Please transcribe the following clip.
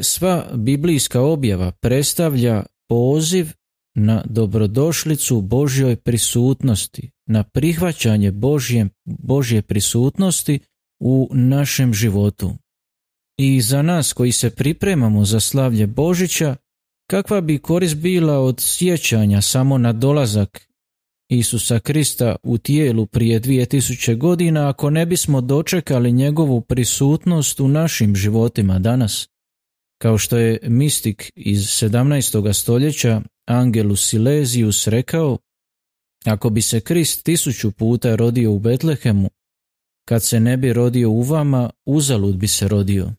sva biblijska objava predstavlja poziv na dobrodošlicu Božjoj prisutnosti, na prihvaćanje Božje, Božje prisutnosti u našem životu. I za nas koji se pripremamo za slavlje Božića, kakva bi korist bila od sjećanja samo na dolazak Isusa Krista u tijelu prije 2000 godina ako ne bismo dočekali njegovu prisutnost u našim životima danas? Kao što je mistik iz 17. stoljeća Angelus Silesius rekao, ako bi se Krist tisuću puta rodio u Betlehemu, kad se ne bi rodio u vama, uzalud bi se rodio.